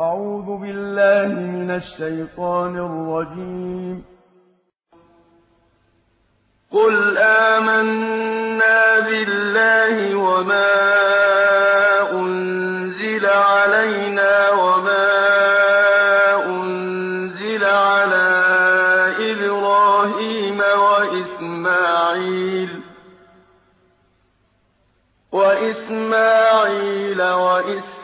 أعوذ بالله من الشيطان الرجيم. قل آمنا بالله وما أنزل علينا وما أنزل على إبراهيم وإسماعيل وإسماعيل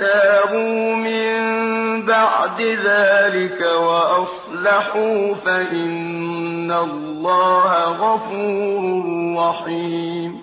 تابوا من بعد ذلك وأصلحوا فإن الله غفور رحيم.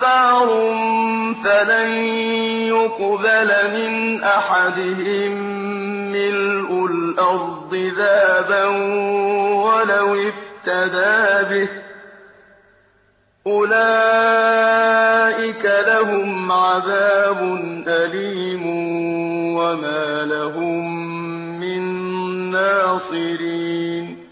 كفار فلن يقبل من أحدهم ملء الأرض ذابا ولو افتدى به. أولئك لهم عذاب أليم وما لهم من ناصرين.